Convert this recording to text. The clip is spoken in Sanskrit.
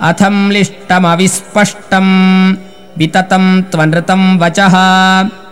अथम्लिष्टमविस्पष्टम् विततम् त्वनृतम् वचः।